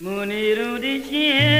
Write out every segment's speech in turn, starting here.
munirudishie hilo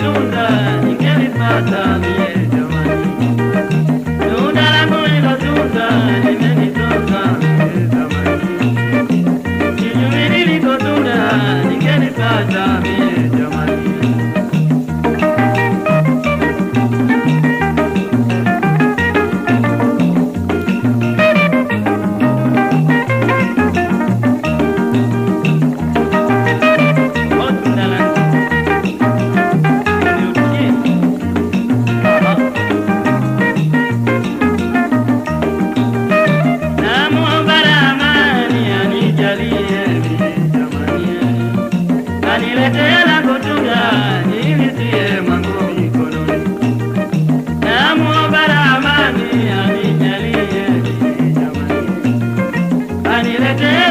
இருந்த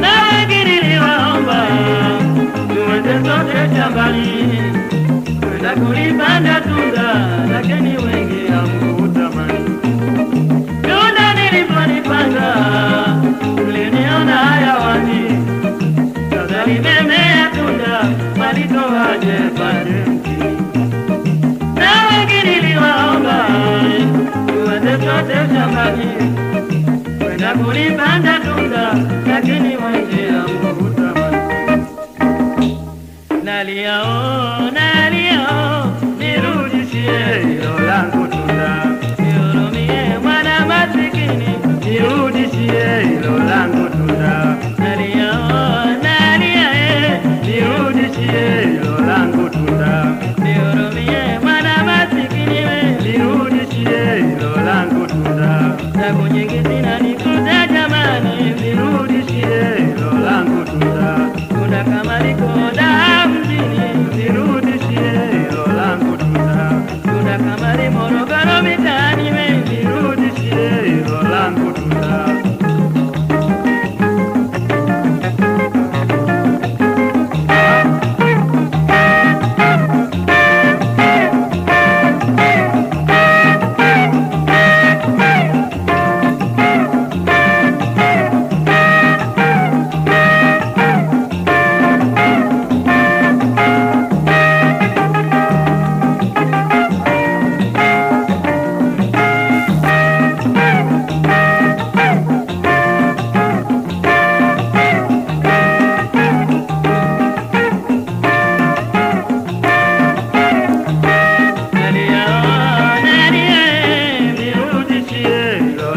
na wengi niliwaomba tuende sote shambani kwenda kulipanda tunda, lakini wengi hamukutamani. Tunda nilipolipanda mliniona hayawani, sasa limemea tunda, mjini? Sote kwenda kulipanda tunda, lakini wengi hamukutamani. Nalia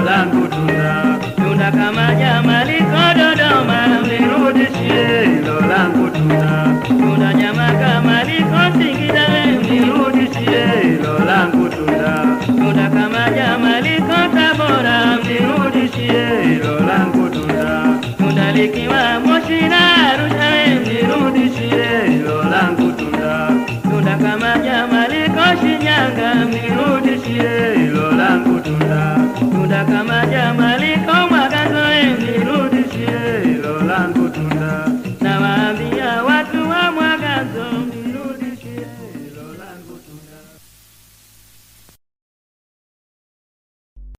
langu tunda. Tunda kama nyama liko Dodoma, mlirudishie hilo langu tuna tuna nyama kama liko Singida, mlirudishie hilo langu tuna tuna kama nyama liko Tabora, mlirudishie hilo langu tuna tuna likiwa Moshi na Arusha, mlirudishie hilo langu tuna tuna kama nyama liko Shinyanga, mlirudishie hilo langu tunda. Tunda kama nyama